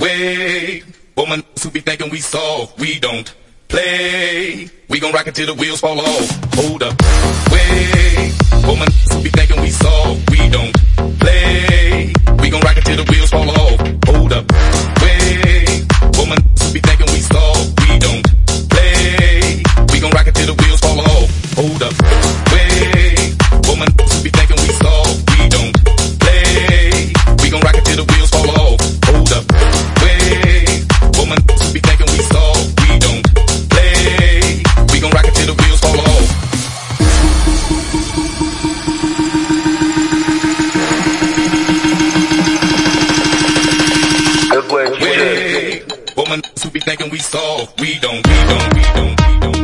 Woman who be thinking we soft, we don't play. We gon' rock it till the wheels fall off. Hold up, wait. Woman who be thinking we soft, we don't play. We gon' rock it till the wheels fall off. Hold up, wait. Woman who be thinking we soft, we don't play. We gon' rock it till the wheels fall off. Hold up, niggas who be thinking we soft. We don't, we don't, we don't, we don't.